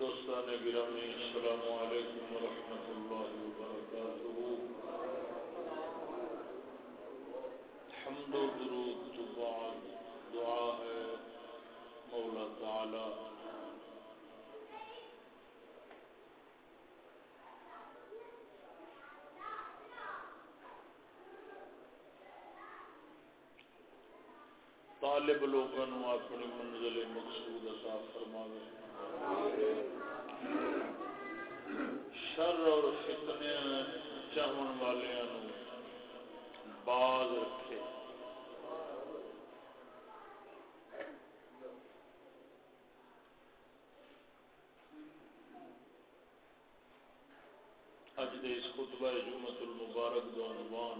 دوستان گرامی، السلام علیکم ورحمۃ اللہ وبرکاتہ۔ حمد و درود تو بعد دعا ہے مولا تعالی۔ طالب لوگوں اپنی منزل مقصود عطا فرماوے۔ شر اور فتنے چاہن والوں باز رکھے۔ اج دے اس خطبہ جمعت المبارک دو عنوان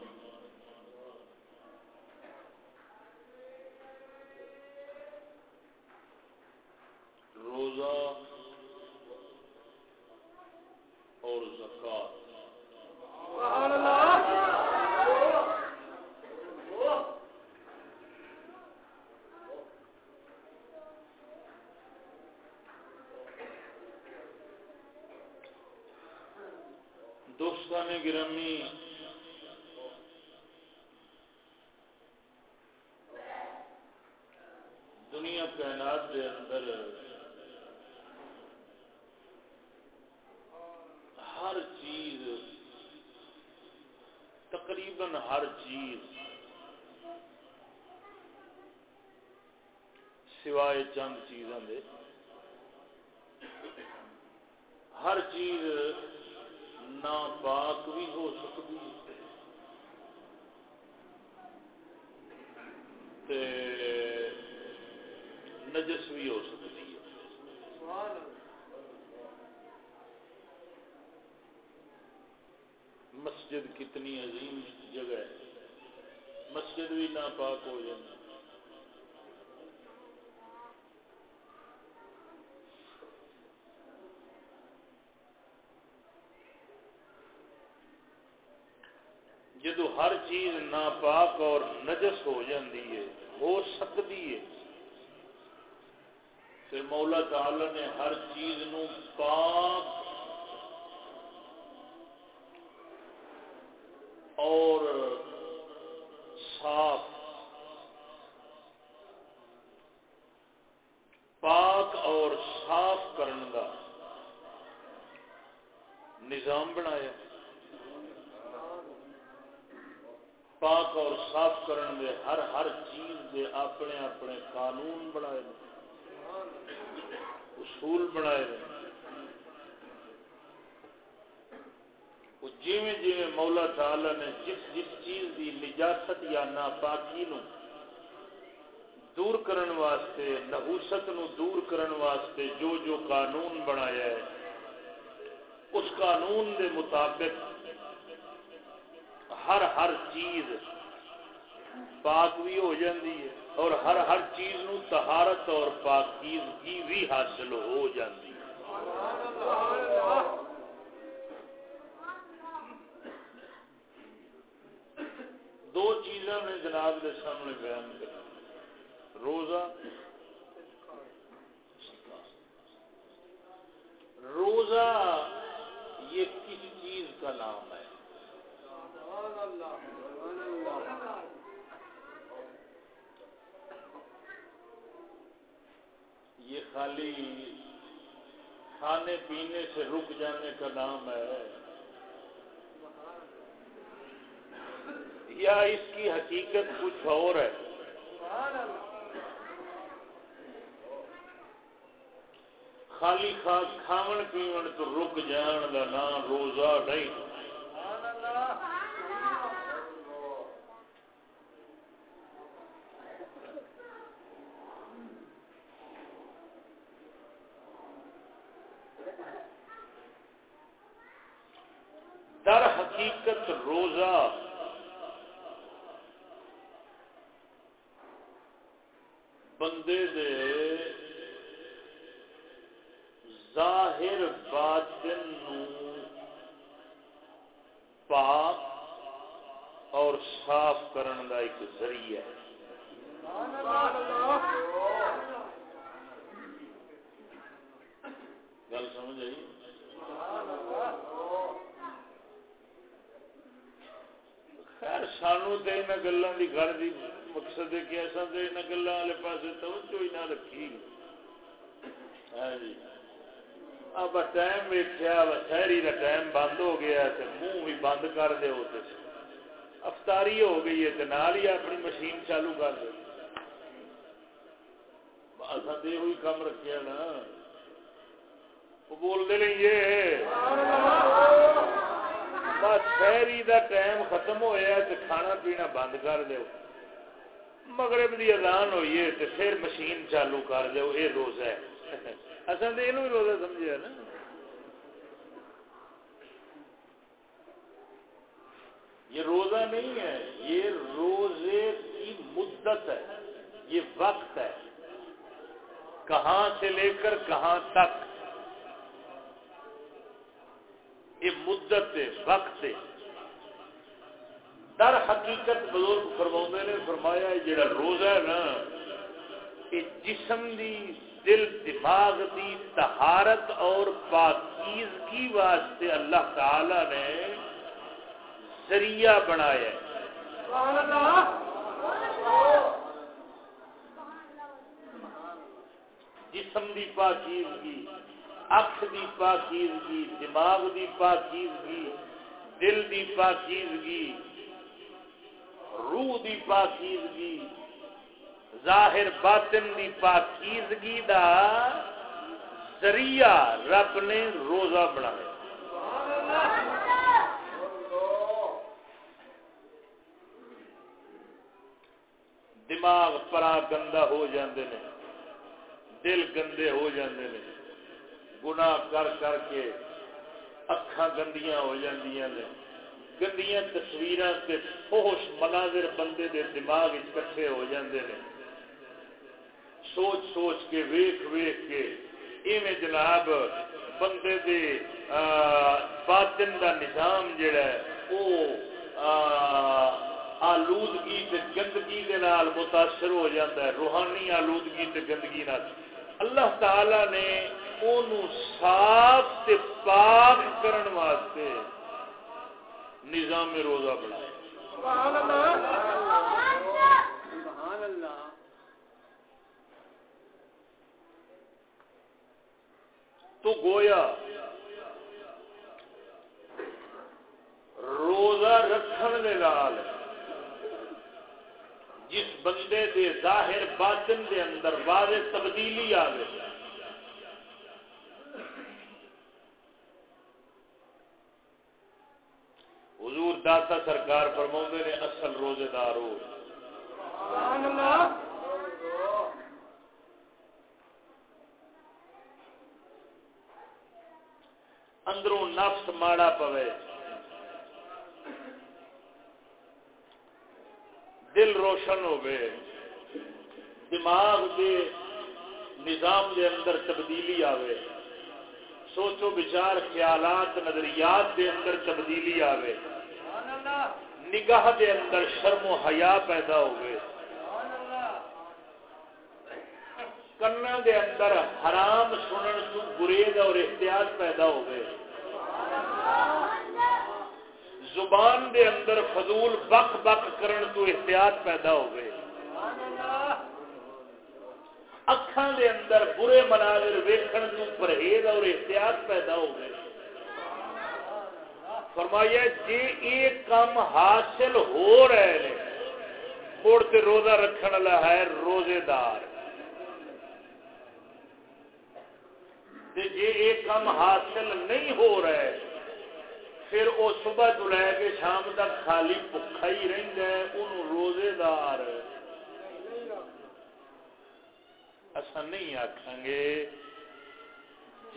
روزہ اور زکات دوستان گرامی، دنیا کائنات کے اندر ہر چیز، تقریباً ہر چیز سوائے چند چیزوں دے۔ ہر چیز ناپاک بھی ہو سکتی نجس بھی ہو سکتی ہے۔ مسجد کتنی عظیم جگہ ہے۔ مسجد بھی ناپاک ہو جائے جدو ہر چیز ناپاک اور نجس ہو جاتی ہے، ہو سکتی ہے۔ پھر مولا تعالی نے ہر چیز نو پاک پاک اور صاف کرن دے ہر ہر چیز دے اپنے اپنے قانون بنائے اصول بنائے جیویں جیویں مولا تعالی نے جس جس چیز دی نجاست یا ناپاکی نو دور کرن واسطے، نحوست نو دور کرن واسطے جو جو قانون بنایا ہے، اس قانون دے مطابق ہر ہر چیز پاک بھی ہو جاتی ہے اور ہر ہر چیز نو تہارت اور پاکیزگی بھی حاصل ہو جاتی ہے۔ دو چیزاں نے جناب کے سامنے بیان کر روزہ روزہ یہ کس چیز کا نام ہے؟ یہ خالی کھانے پینے سے رک جانے کا نام ہے۔ یا اس کی حقیقت کچھ اور ہے۔ خالی کھاون پیون تو رک جان کا نام روزہ نہیں در حقیقت روزہ بندے دے ظاہر باطن نو پاک اور صاف کرن دا ایک ذریعہ ہے۔ گل سمجھ آئی؟ خیر، سانو تو یہاں گلوں کی گھر کی مقصد ہے کہ ایسا تو یہاں گلوں والے پاس توجہ ہی نہ رکھی۔ ہاں جی۔ اب ٹائم ویکیا شہری کا ٹائم بند ہو گیا تے منہ بھی بند کر دے دو افطاری ہو گئی ہے تے نال ہی اپنی مشین چالو کر دو اصل تو یہ کام رکھا نا۔ وہ بولتے نہیں یہ بس شہری دا ٹائم ختم ہوا تو کھانا پینا بند کر دو مغرب دی اذان ہوئی ہے تو پھر مشین چالو کر دو یہ روزہ ہے۔ اصل تو یہ روزہ سمجھا نا۔ یہ روزہ نہیں ہے، یہ روزے کی مدت ہے، یہ وقت ہے۔ کہاں سے لے کر کہاں تک؟ یہ مدت ہے، وقت ہے۔ در حقیقت بزرگ فرما نے فرمایا جڑا روزہ ہے نا یہ جسم دی دل دماغ دی تہارت اور پاکیزگی واسطے اللہ تعالی نے ذریعہ بنایا جسم دی پاکیزگی اکھ دی پاکیزگی دماغ دی پاکیزگی دل دی پاکیزگی روح دی پاکیزگی، ظاہر باطن دی پاکیزگی دا ذریعہ رب نے روزہ بنایا۔ دماغ پرا گندا ہو جاندے نے، دل گندے ہو جاندے نے، گناہ کر کر کے اکھاں گندیاں ہو جاندیاں نے۔ گندیاں تصویراں تے فحش مناظر بندے دے دماغ کٹھے ہو جاندے نے۔ سوچ سوچ کے ویکھ ویکھ کے ایویں جناب بندے دے باطن دا نظام جڑا ہے، او آلودگی تے گندگی دے نال متاثر ہو جاتا ہے، روحانی آلودگی تے گندگی نال۔ اللہ تعالی نے اونوں صاف تے پاک کرن واسطے نظام روزہ بنایا سبحان اللہ سبحان اللہ تو گویا روزہ رکھن دے لال جس بندے دے ظاہر باطن دے اندر واضح تبدیلی آئے حضور داتا سرکار فرما نے اصل روزے دار ہو اندروں نفس ماڑا پوے۔ دل روشن ہوئے دماغ دے نظام دے اندر تبدیلی آوے۔ سوچو بچار خیالات نظریات دے اندر تبدیلی آوے۔ نگاہ دے اندر شرم و حیا پیدا ہوئے کنا دے اندر حرام سنن تو گریز اور احتیاط پیدا ہوئے زبان دے اندر فضول بک بک کرن تو احتیاط پیدا ہو گئے۔ اکھان دے اندر برے مناظر ویکھن تو پرہیز اور احتیاط پیدا ہوئے فرمایا جی ایک کام حاصل ہو رہے ہیں مڑ تے روزہ رکھن والا ہے روزے دار جی ایک کام حاصل نہیں ہو رہے، پھر وہ صبح تو لے کے شام تک خالی بکا ہی رہتا ہے ان روزے دار اصا نہیں آخان گے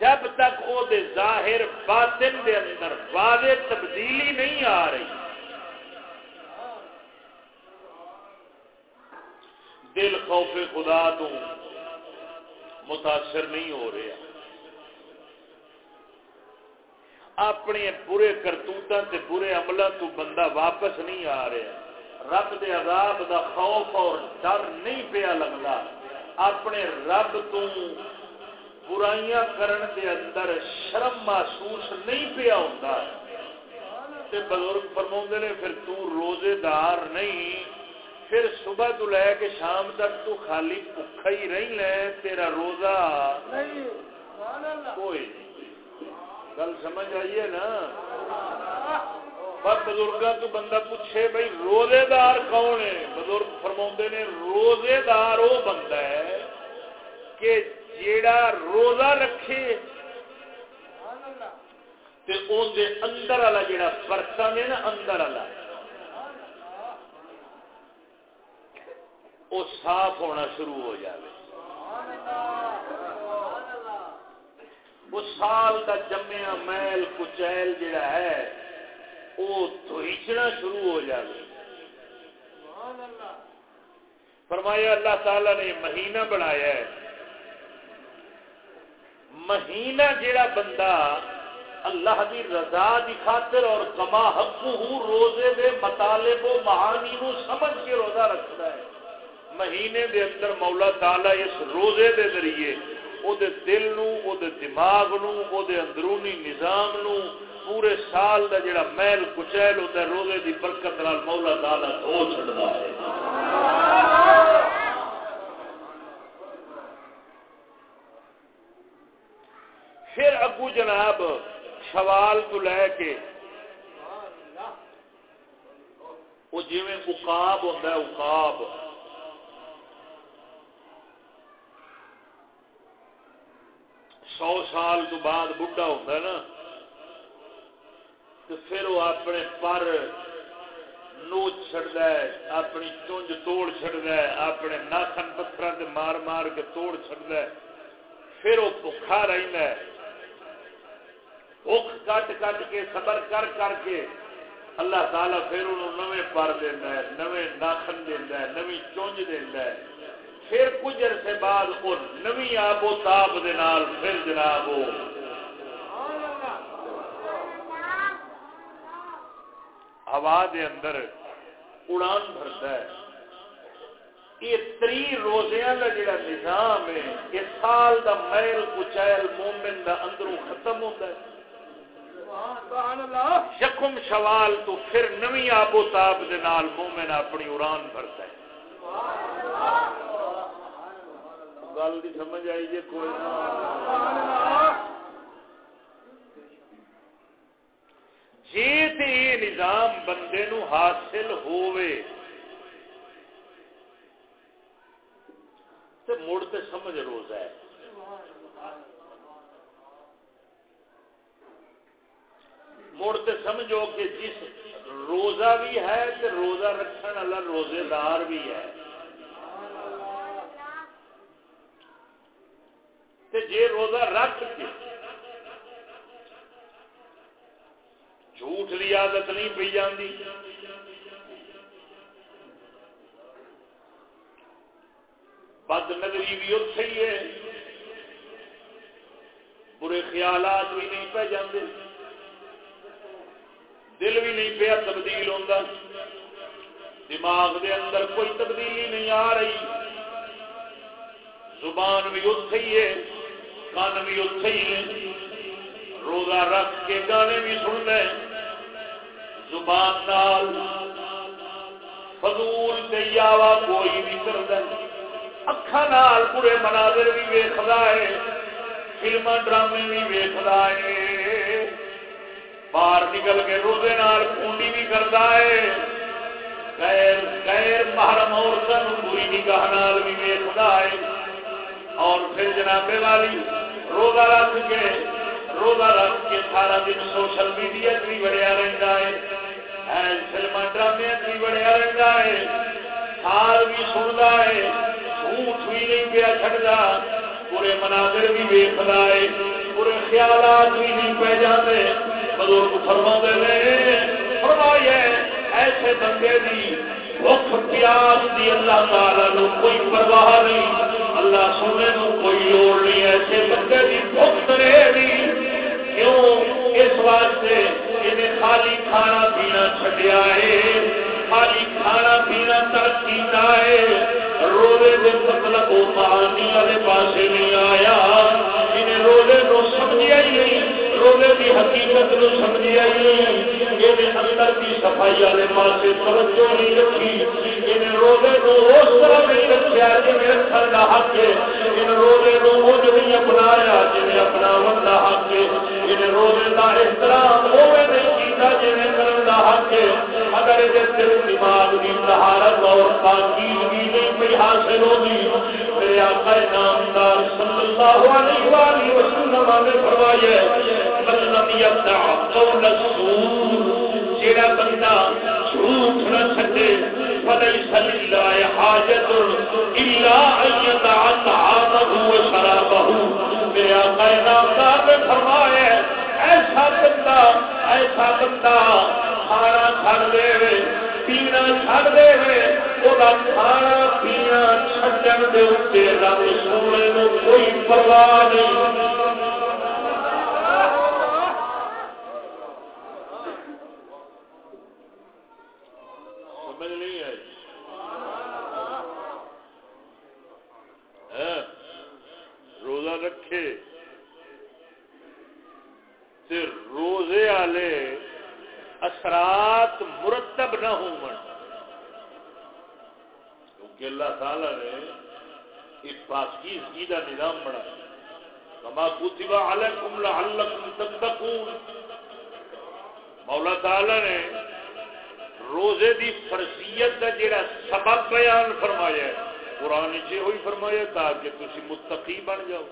جب تک وہ دے ظاہر باطن دے اندر واضح تبدیلی نہیں آ رہی۔ دل خوف خدا تو متاثر نہیں ہو رہا۔ اپنے برے کرتوتوں سے برے عملوں تو بندہ واپس نہیں آ رہا۔ رب دے عذاب دا خوف اور ڈر نہیں پیا لگتا۔ اپنے رب تو برائیاں کرن دے اندر شرم محسوس نہیں پیا ہوتا تے بزرگ فرما نے پھر تو روزے دار نہیں پھر صبح تو لے کے شام تک تو خالی بھوکا ہی رہی لے تیرا روزہ کوئی گل سمجھ آئیے نا؟ بزرگ تو بندہ پوچھے بھائی روزے دار کون ہے؟ بزرگ فرما نے روزے دار وہ بندہ ہے کہ جیڑا روزہ رکھے، تے دے اندر والا جیڑا برتن ہے نا اندر والا وہ صاف ہونا شروع ہو جائے وہ سال کا جمیا میل کچیل جڑا ہے وہ دھوچنا شروع ہو جائے فرمایا اللہ تعالی نے مہینہ بنایا ہے۔ مہینہ جیڑا بندہ اللہ دی رضا دی خاطر اور کما حقوق روزے دے مطالب و معانی نو سمجھ کے روزہ رکھتا ہے۔ مہینے دے اندر مولا تعالی اس روزے دے ذریعے او دے دل نو، او دے دماغ نو، او دے اندرونی نظام نو پورے سال دا جڑا محل کچیل ہوتا ہے روزے دی برکت نال مولا تعالی دھو چھڑدا ہے۔ پھر اگو جناب سوال تو لے کے وہ جی اقاب ہوتا ہے اقاب سو سال تو بعد بڑھا ہوتا ہے نا، تو پھر وہ اپنے پر نوچ چڑھتا ہے، اپنی چونج توڑ چڑھتا ہے، اپنے ناخن پتھر مار مار کے توڑ چڑھتا ہے۔ پھر وہ بخا رہتا ہے۔ بخ کٹ کٹ کے صبر کر کر کے اللہ تعالیٰ پھر انہوں نویں پر دینا ہے، نویں ناخن دینا ہے، نویں چونج دینا ہے۔ پھر کچھ عرصے بعد وہ نویں آب و تاب دے نال پھر جناب وہ۔ ہوا دے اندر اڑان بھرتا ہے۔ یہ تری روزیاں کا جڑا نظام ہے، یہ سال دا میل کچیل مومن دا اندروں ختم ہوتا ہے۔ شکم شوال تو پھر نوی آب و تاب دے نال مومن اپنی اڑان بھرتا ہے۔ گل دی سمجھ آئی جی کوئی جی تے یہ نظام بندے نو حاصل ہوئے تے مڑ تے سمجھ روزہ ہے۔ مڑ تے سمجھو کہ جس روزہ بھی ہے تو روزہ رکھنے والا روزے دار بھی ہے۔ جی روزہ رکھ کے جھوٹ لی عادت نہیں پی جاتی بد نظری بھی اتے ہی ہے۔ برے خیالات بھی نہیں پہ جاتے دل بھی نہیں پیا تبدیل ہوتا۔ دماغ دے اندر کوئی تبدیلی نہیں آ رہی۔ زبان بھی اتے ہی ہے، کان بھی اتے ہی ہے۔ روزہ رکھ کے گانے بھی سن لے زبان نال فضول دیاوا کوئی بھی کرتا۔ اکھا نال پورے مناظر بھی ویخلا ہے فلم ڈرامے بھی ویخلا ہے۔ باہر نکل کے روزے نال کونڈی بھی کرتا ہے۔ غیر غیر محرم عورتوں پوری نگاہ نال بھی ویستا ہے۔ اور پھر جنابے والی روزہ رکھ کے روزہ رکھ کے سارا دن سوشل میڈیا بھی بڑھیا رہتا ہے۔ فلم ڈرامے بھی بڑھیا رہتا ہے۔ سال بھی سنتا ہے جھوٹ بھی نہیں پیا چڑھتا پورے مناظر بھی ویستا ہے۔ پورے خیالات بھی نہیں پہ جاتے بزرگ فرما دے فرمایا ایسے بندے دی بخ پیاس دی اللہ تعالی نو کوئی پرواہ نہیں۔ اللہ سونے نو کوئی لوڑ نہیں، ایسے بندے دی بخ رہے دی کیوں؟ اس واسطے انہیں خالی کھانا پینا چھڈیا ہے، خالی کھانا پینا ترک کیتا ہے۔ روے دے مطلب وہ معانی والے پاسے نہیں آیا۔ حقیقت نو سمجھی آئی یہ اندر کی صفائی والے پاس توجہ نہیں رکھی ان روزے کو اس طرح نہیں رکھا جی رکھنے کا حق ہے ان روزے کو مجھ نہیں اپنایا جی اپنا کا حق ہے ان روزے کا احترام وہ نہیں کیتا جی کرنے کا حق ہے۔ اگر یہ دل دماغ کی طہارت اور پاکیزگی نہیں کوئی حاصل ہوگی میرے آقا نامدار صلی اللہ علیہ وآلہ وسلم نے فرمایا یبدع قول السور جیڑا بندہ جھوٹ نہ فلیس للہ حاجت الا ان میرے آقا نامدار نے فرمایا، ایسا بندہ ایسا بندہ کھانا چھڑ دے، پینا چھڑ دے کھانا پینا چھڈن دے رب سونے کوئی پرواہ نہیں۔ ہاں۔ رکھے۔ تے روزے والے اثرات مرتب نہ ہو کیونکہ اللہ تعالی نے ایک پاکیزگی کا نظام بنایا کما کتبا علیکم لعلکم تتقون۔ مولا تعالی نے روزے دی فرضیت کا جڑا سبب بیان فرمایا ہے، قرآن ہوئی فرمایا تاکہ تھی متقی بن جاؤ۔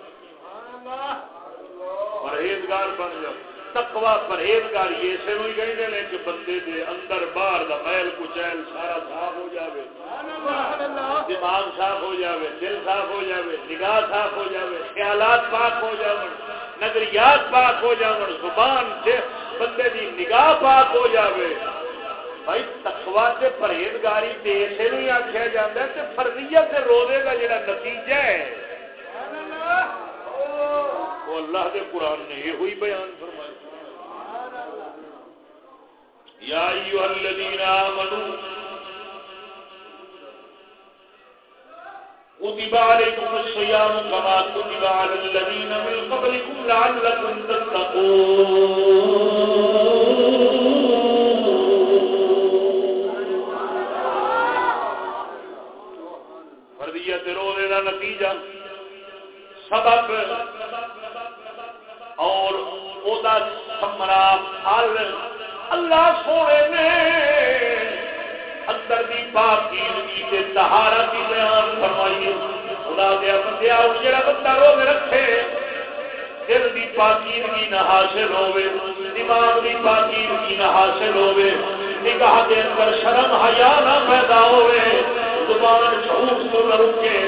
پرہیزگار بن جاؤ۔ تقوا پرہیزگار اسے ہی کہتے ہیں کہ بندے دے اندر باہر دا محل کچیل سارا صاف ہو جاوے۔ دماغ صاف ہو جاوے، دل صاف ہو جاوے، نگاہ صاف ہو جاوے، خیالات پاک ہو جاوے نظریات پاک ہو جاوے زبان سے بندے دی نگاہ پاک ہو جاوے۔ بھائی تقوا سے پرہیزگاری اسے نہیں آخیا جاتا ہے فرضیت روزے کا جڑا نتیجہ ہے۔ وہ اللہ کے قرآن نے یہ ہوئی بیان فرمایا یا ایوہ الذین آمنوا، کتب علیکم الصیام کما کتب علی الذین من قبلکم لعلکم تتقون۔ نتیجہ سبب اور سمرا پھل اللہ سونے نے اندر دی پاکیزگی تے طہارت دی بیان فرمائی خدا دیا بندیا جڑا بندہ روزے رکھے، دل دی پاکیزگی نہ حاصل ہوے دماغ دی پاکیزگی نہ حاصل ہوے نگاہ دے اندر شرم حیا نہ پیدا ہوے زبان جھوٹ تو نہ رکے۔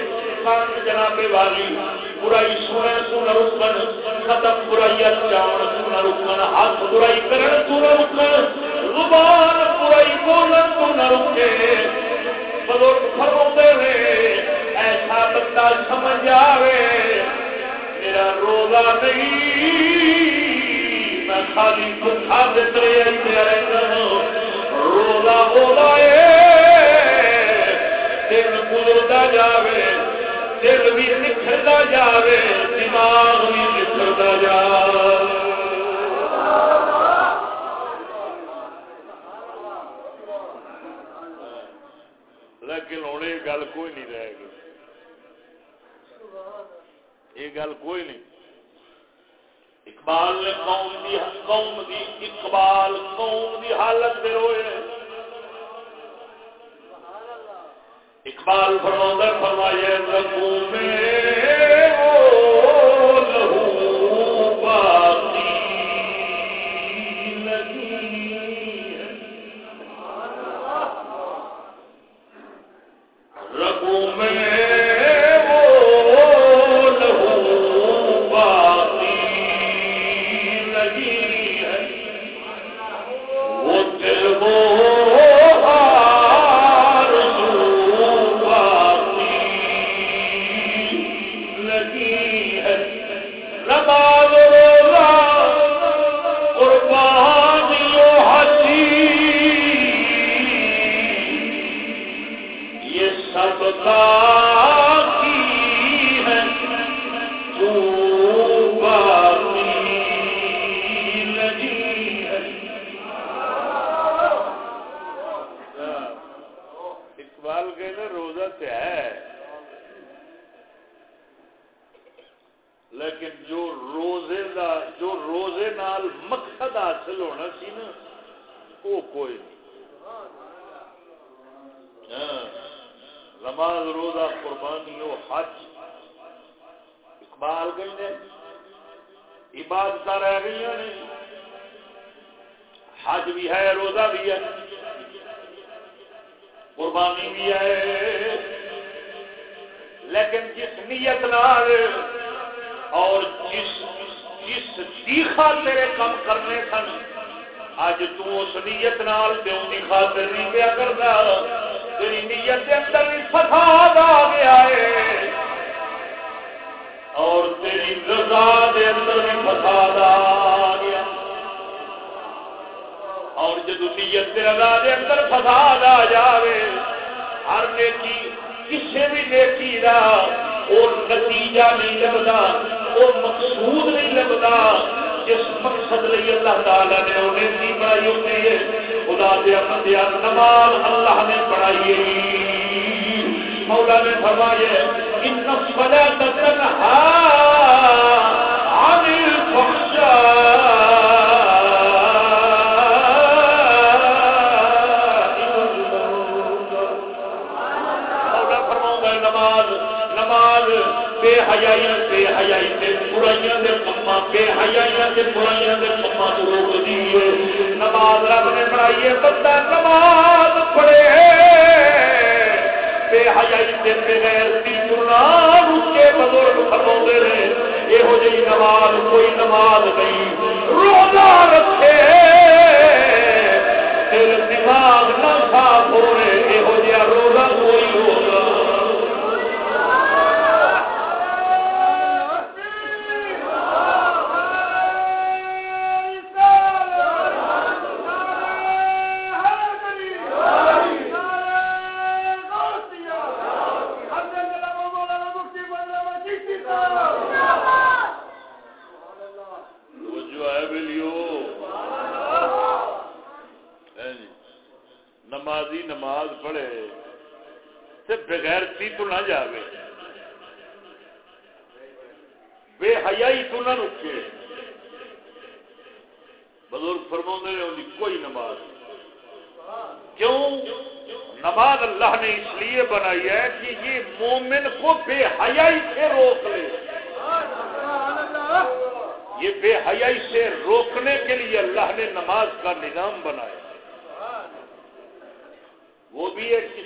کان جناب والی، برائی سنے تو نہ رکن قدم برائی جان تو نہ رکن ہاتھ برائی کرن تو نہ رکن زبان برائی بولن تو نہ رکے بزرگ فرماتے ہیں، ایسا بندہ سمجھ آوے، میرا روزہ نہیں، میں خالی بھوکا دے ترے رہتا ہوں۔ روزہ ہوتا ہے دل گزرتا جاوے۔ دل بھی نکھرتا جاوے، دماغ بھی نکھرتا جائے لیکن ہوں یہ گل کوئی نہیں رہے گی یہ گل کوئی نہیں۔ اقبال نے قوم دی قوم دی، اقبال قوم دی حالت دے روئے اقبال فرما فرمائے رکھوں میں دا جو روزے نال مقصد حاصل ہونا سی نا، وہ کوئی نہیں۔ ہاں۔ نماز روزہ قربانی، وہ حج۔ اقبال گئی نے عبادت رہ گئی نے۔ حج بھی ہے، روزہ بھی ہے۔ قربانی بھی ہے۔ لیکن جس نیت نال اور جس جس تیخا تیرے کم کرنے سن اج تس نیت نال پیوں کی خاطر نہیں پیا کرتا۔ تیری نیت کے اندر بھی فساد آ گیا ہے۔ اور تیری رضا دے اندر بھی فساد آ گیا۔ اور جدو نیت رضا دے اندر فساد آ جائے ہر نیکی کسی بھی نیکی کا وہ نتیجہ نہیں لگتا وہ مقصود نہیں لگتا جس مقصد لئی اللہ تعالی نے انہیں سی بڑائی ہوتی ہے خدا دیا بندیا نماز اللہ نے بڑھائی مولا نے فرمایا ان فلا تنہا سے برائیاں تو روک دیے نماز رب نے بنائی ہے، بندہ نماز پڑھے۔ بے حیائی سے بغیر تیسرا رکے بزرگ فرما رہے۔ یہو جی نماز، کوئی نماز نہیں، روزہ رکھے۔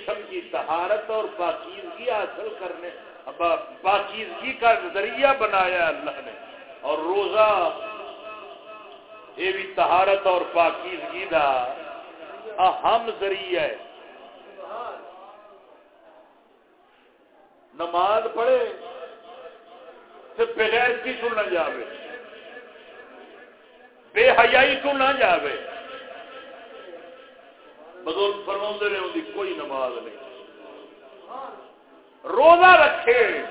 جسم کی طہارت اور پاکیزگی حاصل کرنے پاکیزگی کا ذریعہ بنایا اللہ نے۔ اور روزہ، یہ بھی طہارت اور پاکیزگی کا اہم ذریعہ ہے۔ نماز پڑھے تو بغیر کی سننا جاوے۔ بے حیائی تو نہ جاوے۔ بزرگ فرما رہے ان کی کوئی نماز نہیں۔ روزہ رکھے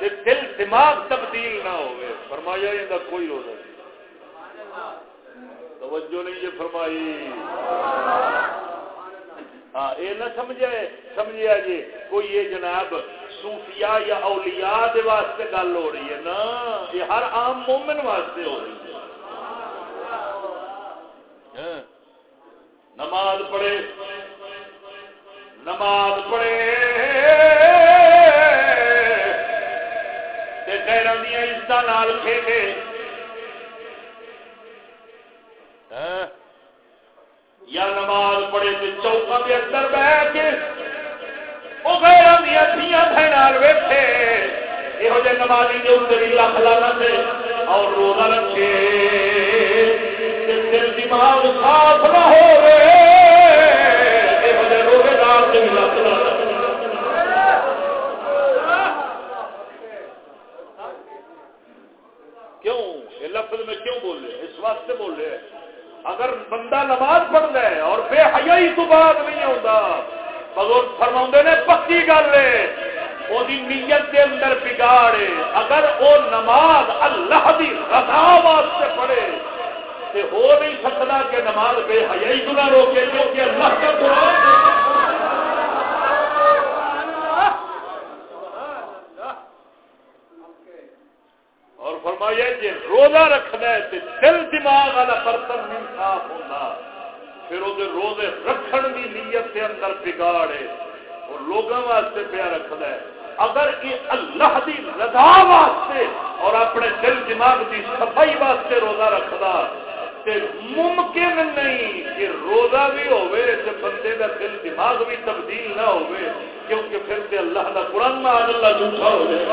دل, دل دماغ تبدیل نہ ہو فرمایا ان کا کوئی روزہ نہیں۔ توجہ نہیں یہ فرمائی۔ ہاں یہ نہ سمجھے سمجھیا جی کوئی یہ جناب صوفیہ یا اولیاء دے واسطے گل ہو رہی ہے نا۔ یہ ہر عام مومن واسطے ہو رہی ہے۔ نماز پڑھے۔ نماز پڑھے۔ عزت ہاں؟ یا نماز پڑھے تو چوکا کے اندر بہ کے وہ غیروں دیا دیا بہن ویٹے یہو جہ نمازی جو لکھ لانا سے اور روزہ رکھے۔ دماغ صاف نہ ہو اگر بندہ نماز پڑھ ہے اور بے حیائی تو بعد نہیں آتا بگوت فرما نے پکی گل نیت کے اندر بگاڑے اگر وہ نماز اللہ کی رضا واسطے پڑھے تے ہو نہیں سکتا کہ نماز بے حیائی کو روکے، کیونکہ اللہ کا قرآن اور فرمایا جی روزہ رکھنا ہے تے دل دماغ والا برتن نہیں صاف ہوتا پھر وہ روزے رکھن کی نیت کے اندر بگاڑ ہے۔ اور لوگوں واسطے پیا رکھنا ہے۔ اگر یہ اللہ دی رضا واسطے اور اپنے دل دماغ دی صفائی واسطے روزہ رکھتا تے ممکن نہیں کہ روزہ بھی ہوئے تے بندے دا دل دماغ بھی تبدیل نہ ہوئے، کیونکہ پھر تے اللہ دا قرآن میں آج اللہ جھوٹا ہو جائے۔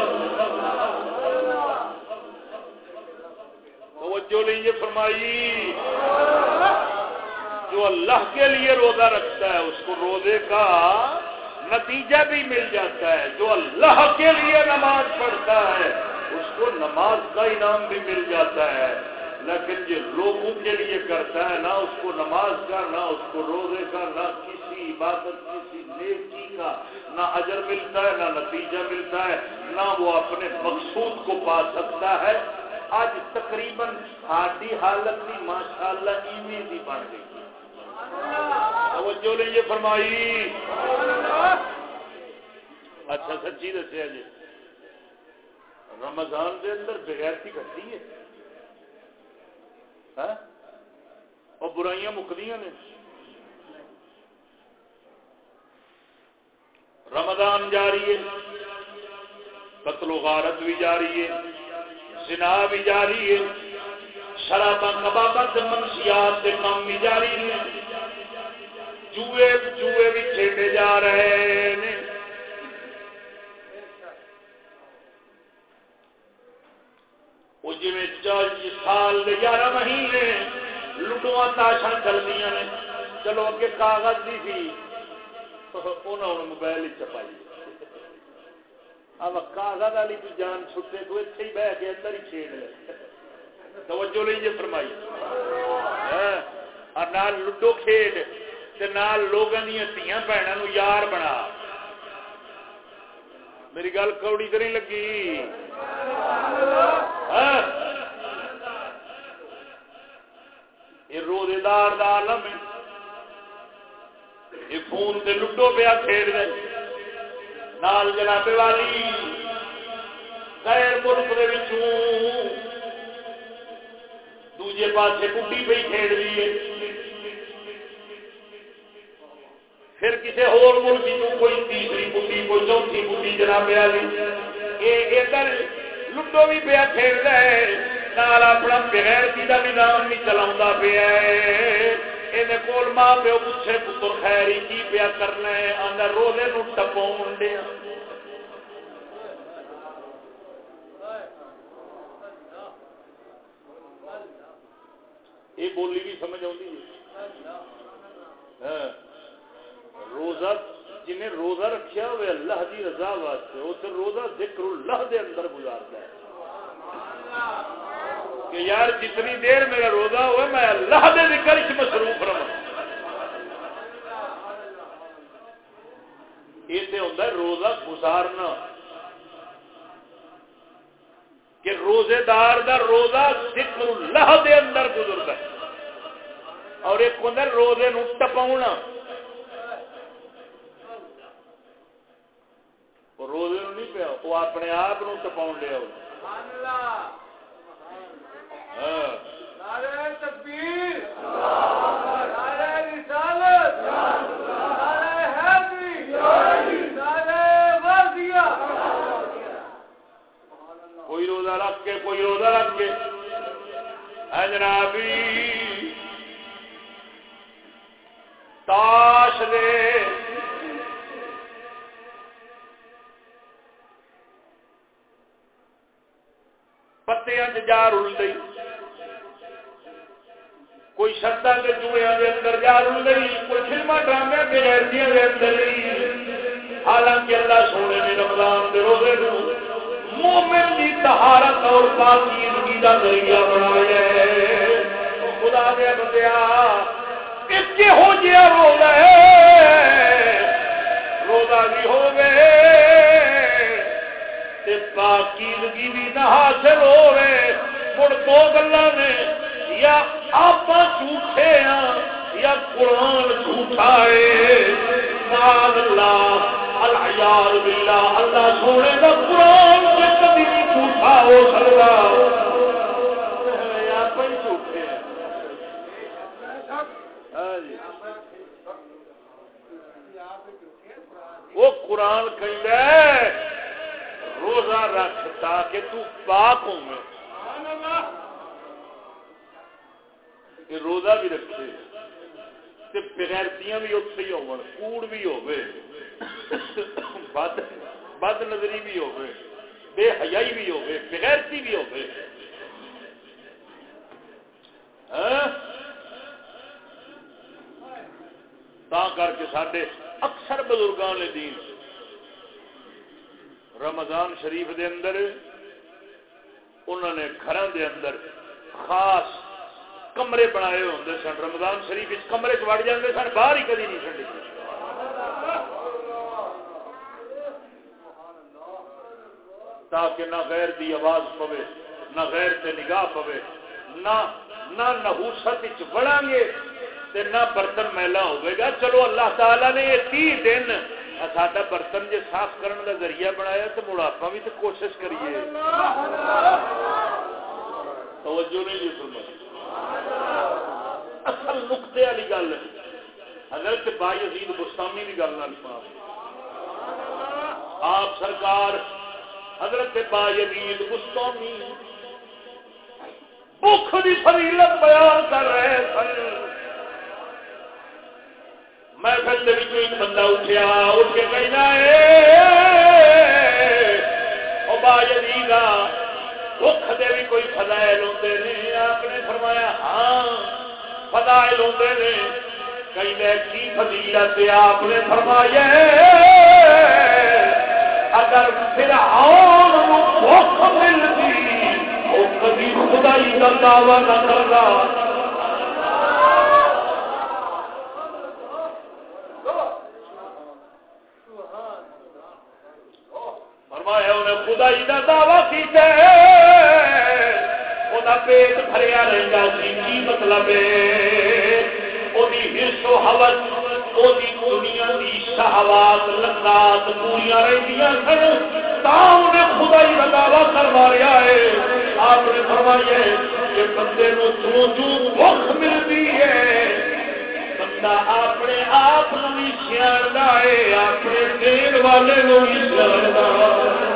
توجہ لیجیے فرمائی۔ جو اللہ کے لیے روزہ رکھتا ہے، اس کو روزے کا نتیجہ بھی مل جاتا ہے۔ جو اللہ کے لیے نماز پڑھتا ہے، اس کو نماز کا انعام بھی مل جاتا ہے۔ لیکن جو لوگوں کے لیے کرتا ہے نہ اس کو نماز کا، نہ اس کو روزے کا، نہ کسی عبادت، کسی نیکی کا، نہ اجر ملتا ہے، نہ نتیجہ ملتا ہے، نہ وہ اپنے مقصود کو پا سکتا ہے۔ آج تقریباً ساری حالت بھی ماشاء اللہ ایویں بھی بن گئی۔ توجہ نے یہ فرمائی۔ اچھا سچی دسیا جی۔ رمضان کے اندر بغیرتی گھٹی ہے۔ اور برائیاں مکدیا نے رمضان جاری ہے، قتل و غارت بھی جاری ہے، زنا بھی جاری ہے شرابہ کبابت منشیات کے کام بھی جاری ہے جوئے جوئے بھی کھیڈے جا رہے ہیں۔ وہ جی چالی سال گیارہ مہینے لٹوا تاشا چل دیا نے چلو اگے کاغذ بھی سی انہوں موبائل ہی چپائی اب کاغذ والی تو جان چھٹے تو اتنے ہی بہ کے اندر ہی کھیڑ لے توجہ لیجیے فرمائی ہاں، اور لڈو کھیڈ لوگوں دیا دیا بھنوں یار بنا میری گل کوڑی تو نہیں لگی ہاں۔ یہ روزے دار دالم یہ فون سے لڈو پیا کھیڈ دے نال جناب والی، غیر ملک دوجے پاسے بڈی پہ کھیڑ دی پھر کسی ہور ملک کوئی تیسری بڈی، کوئی چوتھی بڈی جناب والی۔ ادھر لڈو بھی پیا کھیل ہے نال اپنا بغیر کا بھی نام نہیں چلا پیا یہ کول ماں پیو پوچھے پتر خیری کی پیا کرنا ہے اندر روزے نو ٹپا دیا یہ بولی بھی سمجھ آئی ہاں روزہ جنہیں روزہ رکھیا ہوئے، اللہ دی رضا واسطے، وہ تو روزہ ذکر اللہ دے اندر گزارتا ہے۔ کہ یار جتنی دیر میرا روزہ ہوا میں اللہ دے ذکر چ مصروف رہا یہ تو ہوتا ہے روزہ گزارنا۔ کہ روزے دار دا روزہ ذکر اللہ دے اندر گزرتا ہے۔ اور ایک ہوں روزے نو ٹپاؤنا روزے نہیں پیا وہ اپنے آپ ٹپا لیا کوئی روزہ رکھ کے کوئی روزہ رکھ کے۔ جنابی۔ تاش دے۔ پتیاں جا رل گئی۔ کوئی شردا کے جوڑیا کے اندر جا رل گئی، کوئی فلما ڈرامے کے لڑکیاں کے اندر حالانکہ اللہ سونے نے رمضان کے روزے مومن کی تہارت اور پاکیزگی کا ذریعہ بنایا خدا دیا بندیا ایک ہو جیا روزہ ہے؟ روزہ بھی ہو گئے پاکیزگی بھی نہ حاصل ہوے مڑ دو گلا نے یا آپ جھوٹے ہاں یا قرآن جھوٹا ہے۔ اللہ سونے کا قرآن کبھی جھوٹا ہو سکتا۔ ہاں جی۔ وہ قرآن کہ روزہ رکھ تاکہ تو پاک ہوں کہ روزہ بھی رکھے، تے بغیرتیاں بھی اتنے ہی ہوڑ بھی ہوے بد بد نظری بھی ہوے بے حیائی بھی ہوے بغیرتی بھی ہوے ہاں؟ تا کر کے سڈے اکثر بزرگان نے دین رمضان شریف دے اندر انہوں نے گھر دے اندر خاص کمرے بنائے ہوتے سن۔ رمضان شریف کمرے چ وڑ جاتے سن، باہر ہی کدی نہیں چڑی تاکہ نہ غیر دی آواز پوے، نہ غیر سے نگاہ پوے، نہ نہ نحوست گے نہ برتن میلا ہوئے گا۔ چلو اللہ تعالی نے یہ تی دن ساڈا برتن جی صاف کرنے کا ذریعہ بنایا تو مڑ آپ بھی تو کوشش کریے۔ توجہ نہیں جی فرمائی۔ اصل نقطے والی گل حضرت با یزید بستانی کی گل نہ آپ سرکار حضرت با یزید بستانی بخ کی فضیلت بیان کر رہے سن۔ محفل ایک بندہ اٹھیا، اٹھ کے کہنا ہے با دکھ دے بھی کوئی فضائل ہوتے ہیں آپ نے فرمایا ہاں فضائل ہوتے ہیں کئی کی فضیلت آپ نے فرمایا، اگر پھر آن دکھ ملتی، وہ کبھی خدائی کا دعوی نہ کرنا پیٹ بھریا رہتا سی جی کی مطلب ہرس و حوث دنیا شہوات، لذات سن۔ انہیں کروا رہا ہے۔ آپ نے فرمایا کہ بندے نو جو جو بخ ملتی ہے۔ بندہ اپنے آپ بھی سیاح ہے، اپنے دین والے بھی سیاح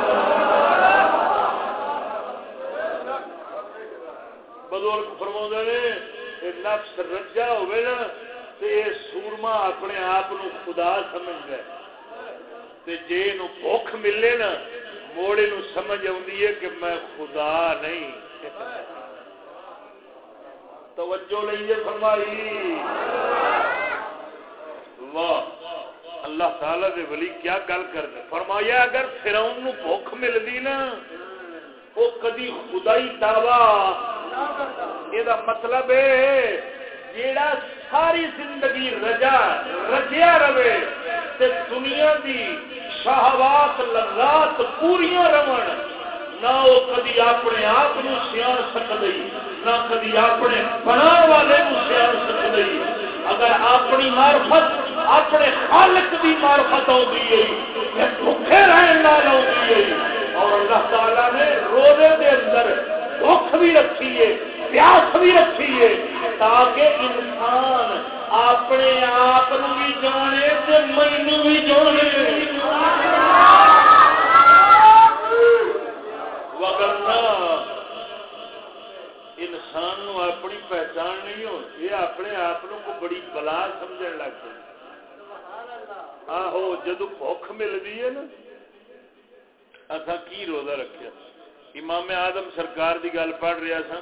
بزرگ فرما نے نفس رجا ہوئے نا تو یہ سورما اپنے آپ خدا سمجھ گئے جی بخ ملے نا، موڑے نو سمجھ آئی ہے کہ میں خدا نہیں۔ توجہ لیجیے فرمائی۔ واہ، اللہ تعالی دے ولی کیا گل کر فرمایا اگر فراؤن بخ ملتی نا وہ کدی خدائی دعوی یہ مطلب ہے جیڑا ساری زندگی رجا، رجیا رہے تے دنیا دی شہوات، لذات پوریا رون نہ وہ کدی اپنے آپ سیاح سکتی نہ کدی اپنے بنا والے سیاح سکتی اگر اپنی مارفت اپنے خالق کی مارفت آئی ہے بھوکے رہن آئی ہے۔ اور اللہ تعالی نے روزے دے اندر بھوک بھی رکھی ہے، پیاس بھی رکھی ہے، تاکہ انسان اپنے آپ بھی جانے مینو بھی جانے۔ انسان اپنی پہچان نہیں ہو یہ اپنے آپ کو بڑی بلا سمجھ لگ پہ آہو، جدو بھوک ملتی ہے نا اصا کی روزہ رکھا امام آدم سرکار دی گل پڑھ رہا سا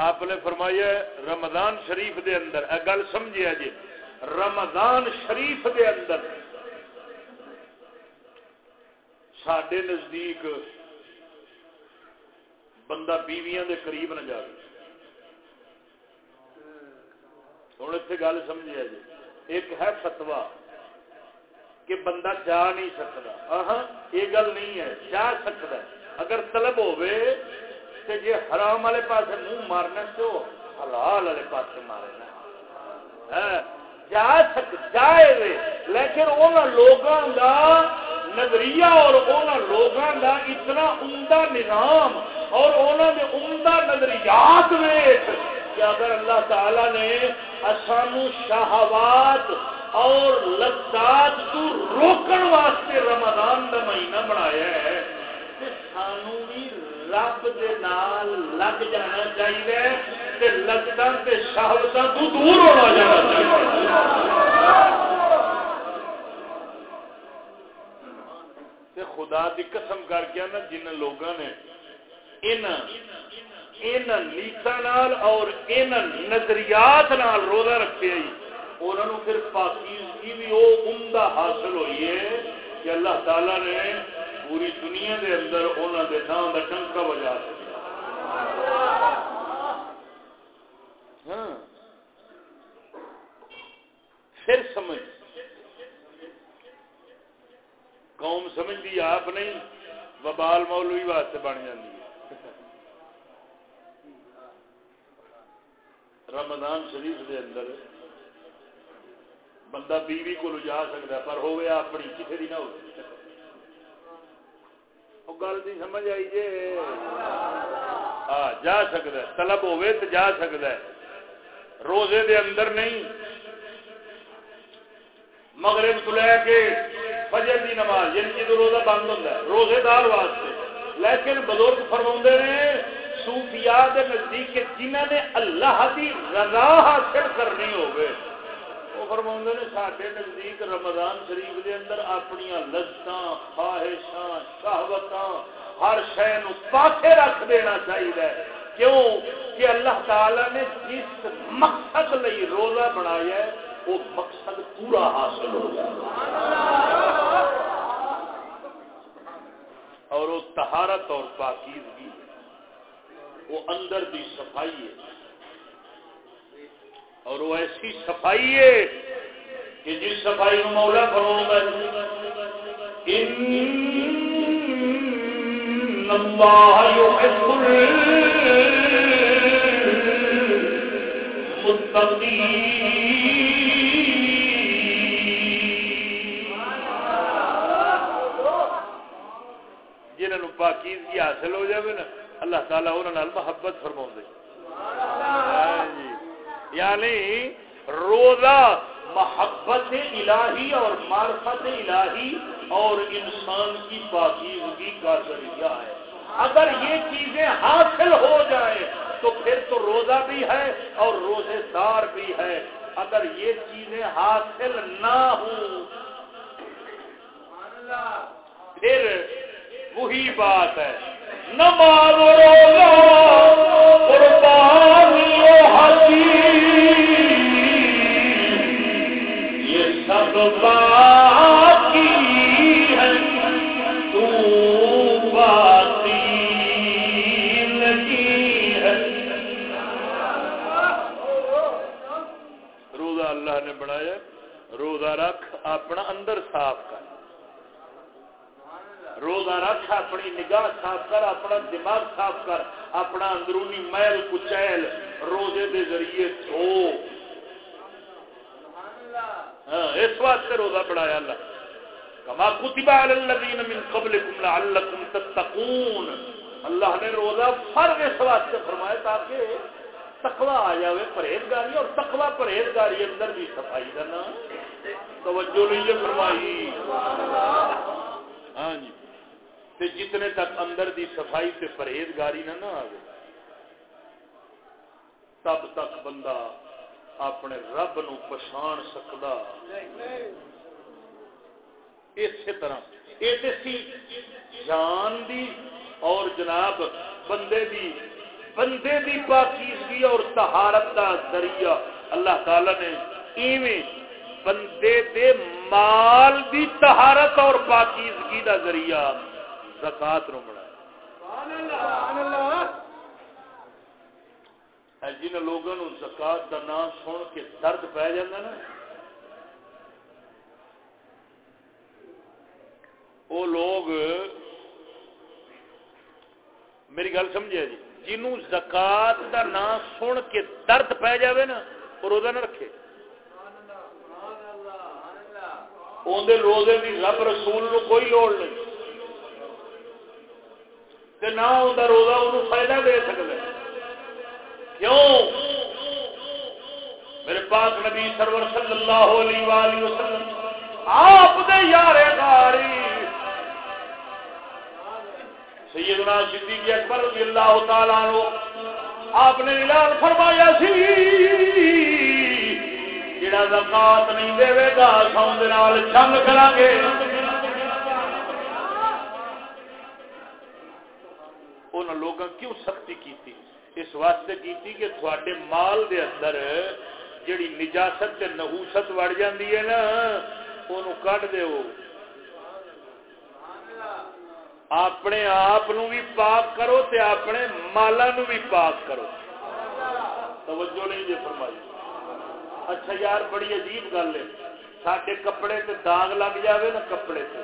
آپ نے فرمایا رمضان شریف دے اندر اے گل سمجھیا جی رمضان شریف دے اندر سڈے نزدیک بندہ بیویاں دے قریب نہ جائے ہوں اتنے گل سمجھا جی ایک ہے فتوا کہ بندہ جا نہیں سکتا۔ ہاں یہ گل نہیں ہے، جا سکتا اگر طلب ہوے تے جے حرام والے پاسے منہ مارنا تو حلال والے پاسے مارنا ہاں، جا سک، جائے لیکن ان لوگوں دا نظریہ اور ان لوگوں دا اتنا عمدہ نظام اور انہوں نے عمدہ نظریات میں کہ اگر اللہ تعالی نے سانو شہوات اور لذات تو روکن واسطے رمضان کا مہینہ بنایا ہے سانو بھی رب دے نال لگ جانا چاہیے لذت شہادت تو دور ہونا جانا چاہیے۔ خدا دی قسم کر کے نا، جن لوگوں نے ان نال اور ان نظریات نال روزہ رکھے انہوں پھر پاکیزگی بھی وہ عمدہ حاصل ہوئی ہے کہ اللہ تعالی نے پوری دنیا دے اندر انہوں دے نام کا ٹنکا بجا ہاں۔ پھر سمجھ۔ قوم سمجھتی آپ نہیں، وبال مولوی واسطے بن جاتی رمضان شریف دے اندر بندہ بیوی کو جا سکتا پر ہوئے اپنی کسی بھی نہ ہو گل نہیں سمجھ آئی جی۔ ہاں جا سکتا ہے، طلب ہوئے تو جا سکتا ہے۔ روزے دے اندر نہیں۔ مغرب کو لے کے فجر دی نماز یعنی جدو روزہ بند ہوتا ہے، روزے دار واسطے۔ لیکن بزرگ فرما نے، صوفیاء دے نزدیک جنہ نے اللہ دی رضا حاصل کرنی ہوگی وہ فرما نے سارے نزدیک رمضان شریف دے اندر اپنی لذت خواہشاں شہوت ہر شہ پاسے رکھ دینا چاہیے کیوں؟ کہ اللہ تعالی نے جس مقصد لئی روزہ بنایا ہے، وہ مقصد پورا حاصل ہو جائے اور وہ تہارت اور پاکیزگی وہ اندر دی صفائی ہے۔ اور وہ ایسی صفائی ہے کہ جس صفائی میں مولا فرماؤں گا متقین جنہوں پاکیزگی حاصل ہو جائے نا، اللہ تعالیٰ انہوں محبت فرما ہاں جی۔ یعنی روزہ محبت الہی اور معرفت الہی اور انسان کی پاکیزگی کا ذریعہ ہے۔ اگر یہ چیزیں حاصل ہو جائیں تو پھر تو روزہ بھی ہے اور روزے دار بھی ہے۔ اگر یہ چیزیں حاصل نہ ہوں، پھر وہی بات ہے۔ نماز روزہ اللہ نے بنایا، روزہ رکھ اپنا اندر صاف کر۔ روزہ رکھ اپنی نگاہ صاف کر، اپنا دماغ صاف کر، اپنا اندرونی محل کچیل روزے دے ذریعے دھو۔ ہاں اس واسطے روزہ بڑھایا اللہ۔ کما کتبہ الذین من قبلکم لعلکم تتقون۔ اللہ نے روزہ فرض اس واسطے فرمایا تاکہ تقوی آ جاوے پرہیزگاری اور تقوی پرہیزگاری اندر بھی صفائی کا کرنا توجہ نہیں فرمائی۔ ہاں جی۔ تے جتنے تک اندر دی صفائی سے پرہیزگاری نہ نہ آئے تب تک بندہ اپنے رب نو پچھان سکتا اسی طرح یہ سی جان دی اور جناب بندے دی بندے دی پاکیزگی اور تہارت کا ذریعہ اللہ تعالی نے ایویں بندے دے مال دی تہارت اور پاکیزگی کا ذریعہ زکات نو بنایا۔ سبحان اللہ سبحان اللہ۔ جن لوگوں زکات کا نام سن کے درد پی جا نا۔ وہ لوگ، میری گل سمجھے جی جنوں زکات کا نام سن کے درد پی جائے نا وہ روزہ نہ رکھے۔ اندر روزے کی رب رسول نو کوئی لوڑ نہیں۔ نہ روزہ انہوں فائدہ دے سکتا کیوں؟ میرے پاک نبی سرور صلی اللہ علیہ وآلہ وسلم، آپ دے یارے داری۔ سیدنا صدیق اکبر رضی اللہ تعالیٰ عنہ، آپ نے اعلان فرمایا سی، جڑا زکات نہیں دے گا سوند جنگ کرا گے ان لوگوں کیوں سختی کی اس واسطے کی کہ تھوڑے مال دے اندر جڑی نجاست تے نحوست وڑ جاندی ہے نا، اونوں کڈ دیو۔ اپنے آپ بھی پاک کرو تے اپنے مالا نو بھی پاک کرو۔ توجہ نہیں جی فرمائی۔ اچھا یار، بڑی عجیب گل ہے۔ سڈے کپڑے تے داغ لگ جاوے نا کپڑے تے۔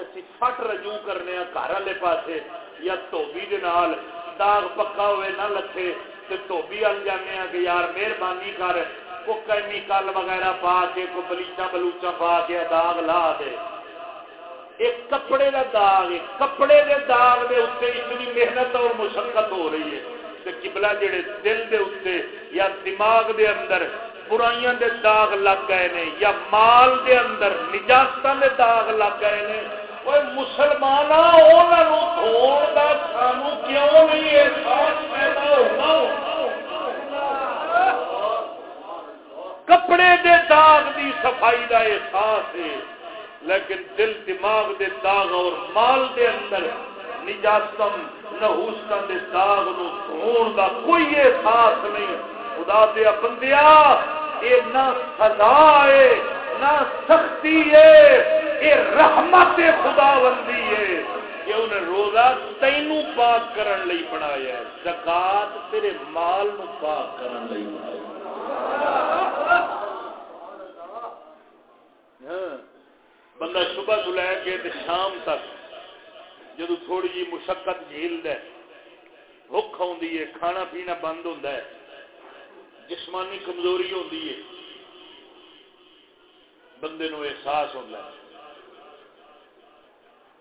اسی فٹ رجوع کرنے گھر والے پاسے یا دھوبی دے نال۔ داغ پکا ہوئے نہ لکھے تے دھوبی ال جانے کہ یار مہربانی کر کو کیمیکل وغیرہ پا کے کو بلیچا بلوچا پا کے داغ لا دے۔ ایک کپڑے کا داغ ہے کپڑے کے داغ کے اتنے اتنی محنت اور مشقت ہو رہی ہے۔ کہ کبلا جڑے دل دے اتنے یا دماغ دے اندر برائیاں دے داغ لگ گئے نے، یا مال دے اندر نجاست دے داغ لگ گئے نے وہ مسلمان دھوڑ کا سانو کیوں نہیں احساس پیدا ہونا کپڑے دے داغ دی صفائی دا احساس ہے لیکن دل دماغ دے داغ اور مال دے اندر نجاستم نحوستم دے داغ نو دھون دا کوئی احساس نہیں خدا دے بندیا اے نہ سزا ہے نہ سختی ہے اے رحمت خدا بندی ہے کہ انہیں روزہ تینوں پاک کرن لئی بنایا ہے، زکات تیرے مال نو پاک کرن لئی بنایا ہاں بندہ صبح تو لے کے شام تک جدو تھوڑی جی مشقت جھیل دے، بھوک ہے، کھانا پینا بند ہوتا ہے، جسمانی کمزوری ہوتی ہے، بندے نو احساس ہوتا ہے۔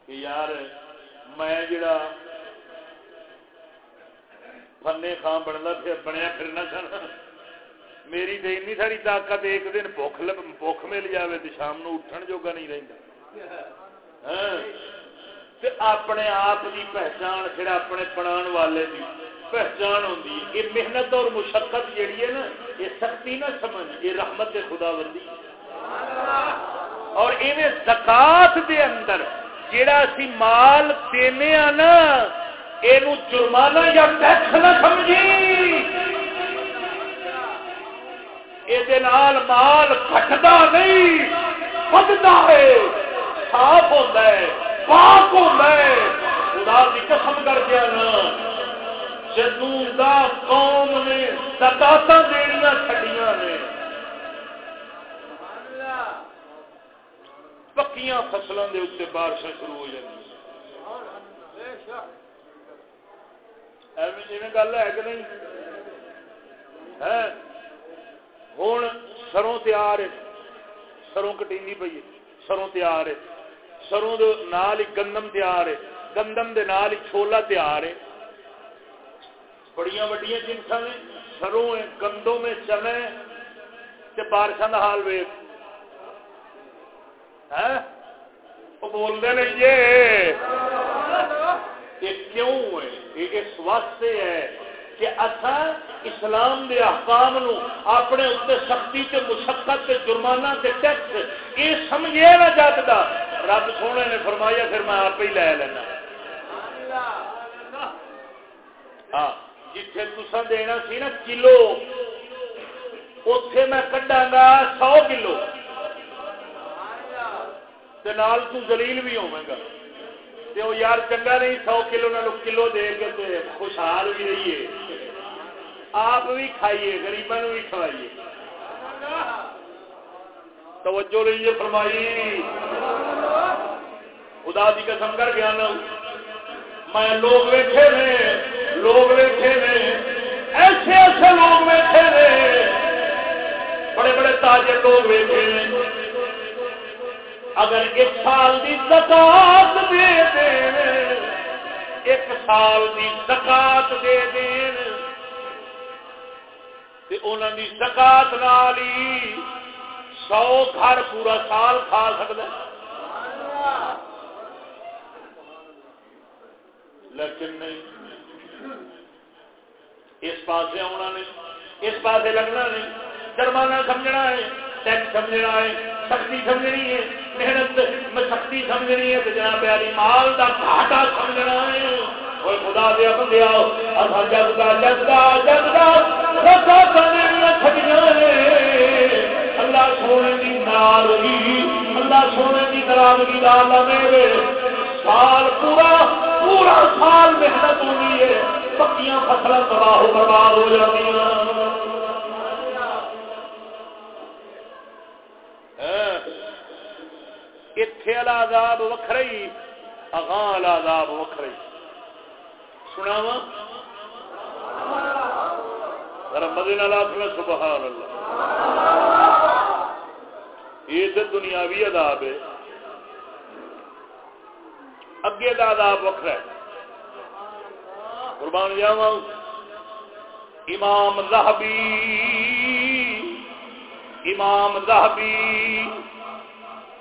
کہ یار میں جڑا فنے خان بنتا بنیا پھرنا چاہنا میری تو این ساری طاقت ایک دن بخ بخ مل جائے تو شام نو اٹھن جوگا نہیں رہتا ہاں۔ اپنے آپ کی پہچان پھر اپنے بنا والے کی پہچان ہوتی ہے۔ یہ محنت اور مشقت جیڑی ہے نا، یہ سختی نہ سمجھ، یہ رحمت خدا بندی اور یہ زکات دے اندر جیڑا اسی مال دینے نا یہ جرمانہ یا ٹیکس نہ سمجھی۔ یہ مال کٹتا نہیں بدتا ہے، صاف ہوتا ہے، پاک ہوتا ہے۔ خدا کی قسم کر کے نا جدو قوم نے سکاط دنیا چڈیا نے۔ پکیاں فصلوں کے اتنے بارشیں شروع ہو جائیں جی گل ہے کہ نہیں؟ ہے ہوں سروں تیار ہے سروں کٹی پی سروں تیار ہے سروں نال ہی گندم تیار ہے گندم دے نال ہی چھولا تیار ہے بڑی وڈیا جنسا نے سروں گندوں میں چنے بارشوں کا حال ویک وہ بولتے نہیں یہ۔ کیوں ہے؟ یہ اس واسطے ہے کہ اصا اسلام دے احکام نو اپنے اتنے سختی تے مشقت تے جرمانہ تے ٹیکس یہ سمجھے نہ جاتا رب سونے نے فرمایا، پھر میں آپ ہی لے لینا۔ ہاں جتھے تسا دینا سی نا کلو اتے میں کڈا گا سو کلو۔ نال تو زلیل بھی ہوے گا۔ تے یار چنگا نہیں، سو کلو نہ کلو دے کے تے خوشحال بھی رہیے۔ آپ بھی کھائیے گریباں بھی کھوائیے۔ توجہ لیجیے فرمائی۔ خدا کی قسم کر گیا نا میں لوگ بیٹھے نے، لوگ بیٹھے نے۔ ایسے ایسے لوگ بیٹھے نے۔ بڑے بڑے تاجر لوگ بیٹھے نے۔ اگر ایک سال کی زکات دے دین، ایک سال کی زکات دے دین انہوں کی سکاط سو گھر پورا سال کھا سکتا لیکن نہیں، اس پاس آنا نہیں، اس پاس لگنا نہیں، جرمانہ سمجھنا ہے، ٹیکس سمجھنا ہے سختی سمجھنی ہے، محنت، میں سختی سمجھنی ہے جناب پیاری مال کا گھاٹا سمجھنا ہے۔ اور خدا دیا بندیا اصا جگتا جگتا جگتا رسا سمجھنی اللہ سونے کی ناراضگی اللہ سونے کی ناراضگی ڈال میرے سال پورا پورا سال محنت ہوئی ہے۔ پکیاں فصل تباہ برباد ہو جاتی ہیں اتھے والا اتے الاداب وکھرئی۔ اگاں والا الاداب وکھرئی سنا وا مدین میں سبحان اللہ۔ یہ تو دنیاوی عذاب ہے۔ اگے کا عذاب وکر ہے۔ قربان جاوا امام زہبی امام زہبی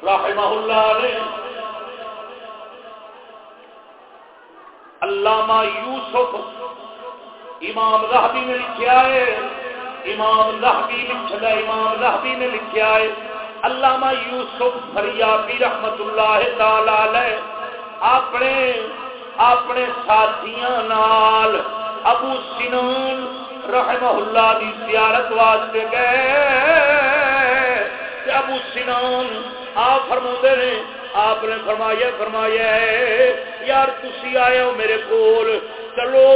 رحمہ اللہ علیہ. علامہ یوسف امام رحبی نے لکھا ہے. امام رحبی لکھا امام رحبی نے لکھا ہے. علامہ یوسف فریابی رحمت اللہ تعالی علیہ. اپنے اپنے ساتھیاں نال ابو سنان رحمہ اللہ دی زیارت واسطے گئے. ابو سنان آپ فرما نے، آپ نے فرمایا فرمایا یار تھی آئے ہو میرے کول، چلو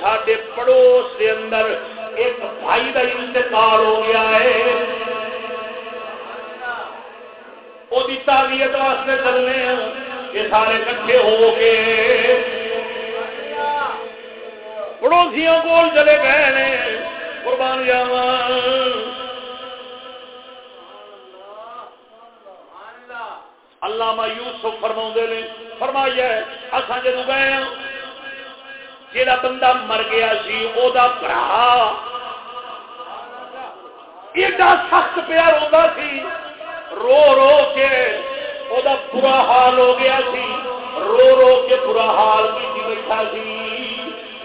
ساڈے پڑوس کے اندر ایک بھائی کا انتقال ہو گیا ہے۔ وہ تعلیت واسطے چلنے یہ سارے کٹھے ہو کے پڑوسیوں کول چلے گئے قربان جاوا علامہ یوسف فرما نے، فرمایا اصا جدو گئے ہاں جا بندہ مر گیا سی او دا برا ایڈا سخت پیا رو سی، رو رو کے او دا برا حال ہو گیا سی، رو رو کے برا حال کی بیٹھا سی،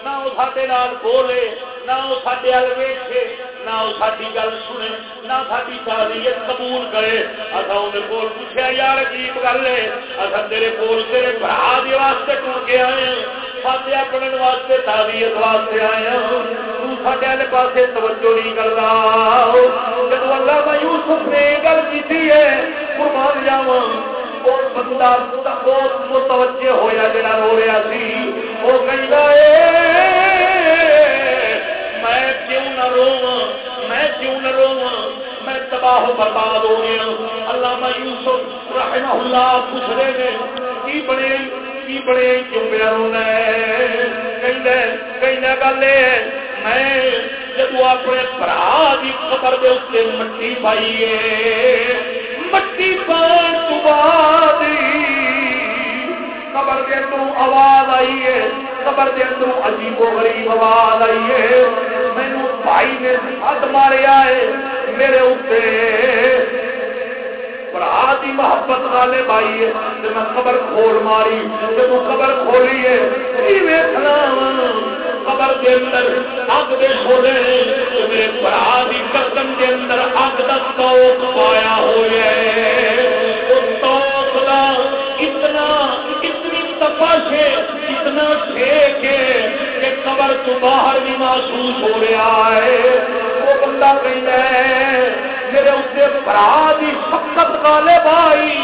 نہ وہ سارے بولے نہ وہ سارے ال ویچے نہ وہ ساری گل سنے نہ ساری تعلیت قبول کرے اصا انہیں کول پوچھا یار عجیب گل ہے اصا تیرے کول تیرے برا دے واسطے ٹور کے آئے ہیں ساتھ اپنے واسطے تعلیت واسطے آئے والے پاس توجہ نہیں کرتا جب اللہ میں یوسف نے گل کی ہے قربان بندہ بہت متوجہ ہوا جا رو رہا سی وہ کہیں کیوں نہ رو میں کیوں نہ رو میں تباہ و برباد ہو گیا اللہ یوسف رحمہ اللہ پوچھ رہے ہیں کی بنے کی بنے، کیوں پیا رونا ہے؟ کہیں گل ہے، میں جب اپنے برا کی خبر دے اس مٹی پائیے مٹی پان تو بعد قبر کے اندر آواز آئی ہے۔ قبر کے اندر عجیب و غریب آواز آئی ہے۔ مینو بھائی نے ہاتھ ماریا ہے میرے اتنے برا دی محبت والے بھائی ہے میں قبر کھول ماری، جب قبر کھولی ہے ویخنا قبر کے اندر اگ دے چھوڑے میرے برا دی قسم کے اندر اگ کا توک پایا ہوئے۔ اس تو باہر بھی محسوس ہو رہا ہے۔ وہ بندہ کہنا ہے، میرے اسے برا کی سخت والے بھائی،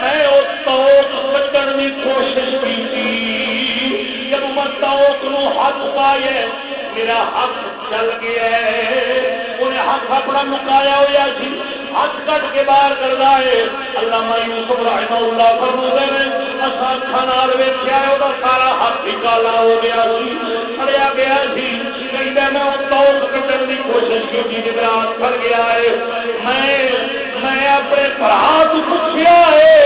میں اس توک بچن کی کوشش کی تھی۔ جب میں توک نو ہاتھ پائے میرا ہاتھ چل گیا انہیں ہاتھ اپنا مکایا ہوا سی، ہاتھ کٹ کے باہر کر رہا ہے۔ اللہ یوسف رحمہ اللہ فرمودے نے اسا کھنال ویکھیا ہے او سارا ہاتھ ہی کالا ہو گیا سی پڑیا گیا سی کہندا میں توق کٹن دی کوشش کی جی رات گیا ہے میں میں اپنے بھرا تو پوچھیا ہے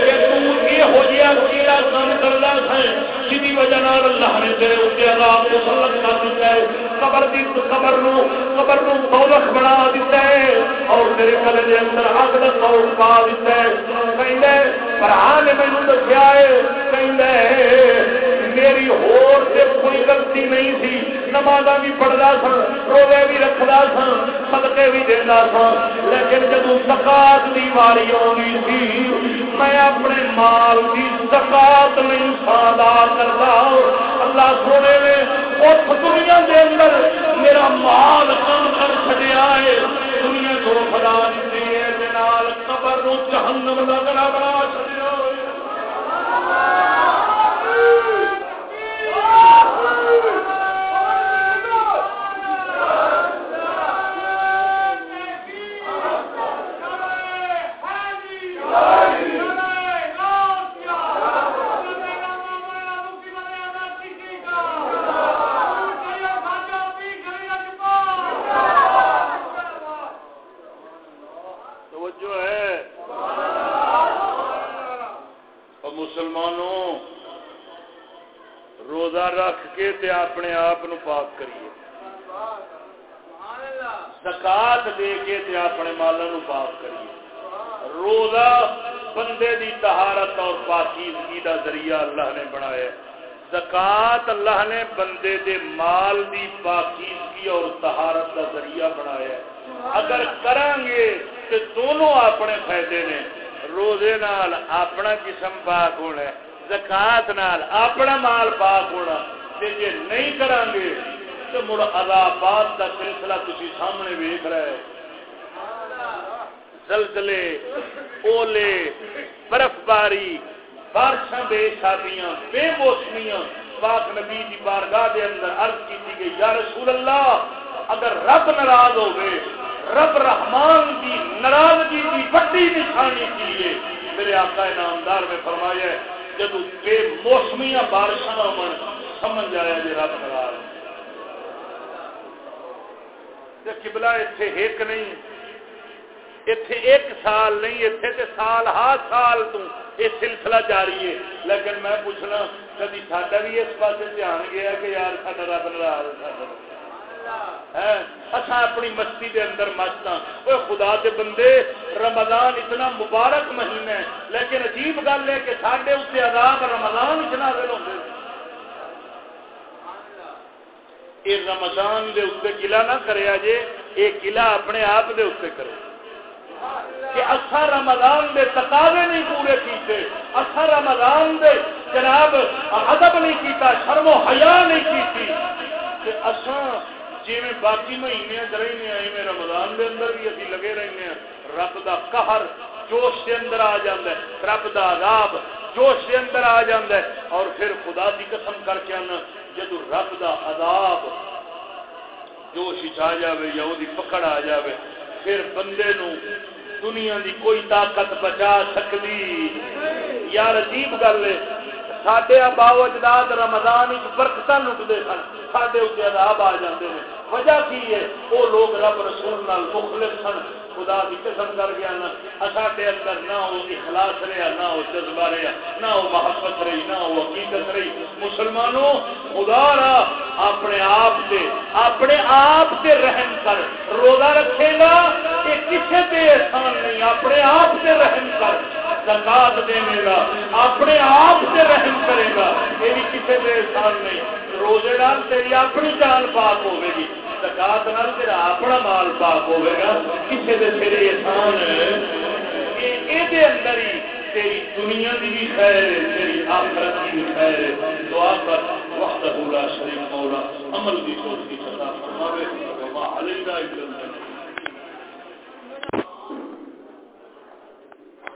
کہ تو یہ کیڑا کام کردا ہے جی وجہ نال اللہ نے تیرے اوپر عذاب مسلط کر دتا ہے قبر دی قبر نو قبر نو دولت بنا دیتا ہے اور میرے کلے دے اندر حق دا خوف پا دیتا ہے کہندا ہے فرحان نے مینوں دسیا ہے کہندا ہے میری ہور سے کوئی غلطی نہیں تھی۔ نماز بھی پڑھتا سا روزے بھی رکھتا سا صدقے بھی دینا سا لیکن جب زکات کی واری آنی تھی، میں اپنے مال کی زکات نہیں سادا کرتا اللہ سونے نے اس دنیا کے اندر میرا مال کم کر چڑیا ہے دنیا کو خدا دیتی ہے قبر نو جہنم لگنا بنا چڑیا تے اپنے آپ پاک کریے۔ زکات دے کے تے اپنے مالوں پاک کریے۔ روزہ بندے دی تہارت اور پاکیزگی دا ذریعہ اللہ نے بنایا۔ زکات اللہ نے بندے دے مال دی پاکیزگی اور تہارت دا ذریعہ بنایا۔ اگر کریں گے تو دونوں اپنے فائدے نے۔ روزے نال اپنا جسم پاک ہونا زکات نال اپنا مال پاک ہونا۔ جی نہیں کریں گے تو مڑ آباد کا سلسلہ تھی سامنے ویخ رہے زلزلے، اولے برف باری بارشاں بے شادیاں، بے موسمیاں۔ پاک نبی کی بارگاہ دے اندر عرض کی گئی، یا رسول اللہ، اگر رب ناراض ہوئے، رب رحمان کی ناراضگی کی بڑی نشانی کی لیے میرے آقا نامدار میں فرمایا جب بے موسمیاں بارشاں ہو سمجھ آیا جی رب ناراض کبلا اتنے ایک نہیں اتنے ایک سال نہیں اتنے تے سال ہر سال تو یہ سلسلہ جاری ہے۔ لیکن میں پوچھنا، کبھی ساڈا بھی اس پاس دھیان گیا کہ یار سا رب ناراض اچھا اپنی مستی دے اندر مست ہاں۔ خدا دے بندے، رمضان اتنا مبارک مہینہ ہے۔ لیکن عجیب گل ہے کہ سڈے اتنے عذاب رمضان اتنا دل ہوتے یہ رمضان دے اتنے گلا نہ کرے جے یہ گلا اپنے آپ دے اتنے کرے۔ کہ اصا رمضان دے تقاضے نہیں پورے کیتے اصا رمضان دے جناب ادب نہیں کیتا، شرم و حیا نہیں کی اصا جی میں باقی مہینے رہنے ہیں رمضان دے اندر بھی ابھی لگے رہنے ہیں۔ رب دا قہر جوش کے اندر آ جاتا ہے۔ رب دا عذاب جوش کے اندر آ جاتا ہے۔ اور پھر خدا دی قسم کر کے آنا جدو رب دا عذاب جوش آ جائے یا وہ پکڑ آ جائے پھر بندے نو دنیا دی کوئی طاقت بچا سکتی یار عجیب گل ہے سڈے باو اجداد رمضان برکت لٹتے سن سڈے اتنے عذاب آ جاتے ہیں وجہ کی ہے؟ وہ لوگ رب رسول نال مخلف سن۔ خدا کی قسم کر گیا نا ساڈے اندر نہ وہ اخلاص رہا نہ وہ جذبہ رہا نہ وہ محبت رہی، نہ وہ حقیقت رہی۔ مسلمانوں، خدا را اپنے آپ سے اپنے آپ سے رحم کر۔ روزہ رکھے گا یہ کسی پہ احسان نہیں، اپنے آپ سے رحم کر۔ زکات دے گا، اپنے آپ سے رحم کرے گا، یہ بھی کسی پہ احسان نہیں۔ روزے نال تیری اپنی جان پاک ہوے گی۔ زکات نال تیرا اپنا مال پاک ہوے گا کسے دے سر احسان اے دے اندر ہی تیری دنیا دی بھی خیر ہے، تیری آخرت دی بھی خیر ہے۔ دعا کر، وحدہ لا شریک مولا، عمل دی توفیق عطا سزا فرماوے۔ وما علینا الا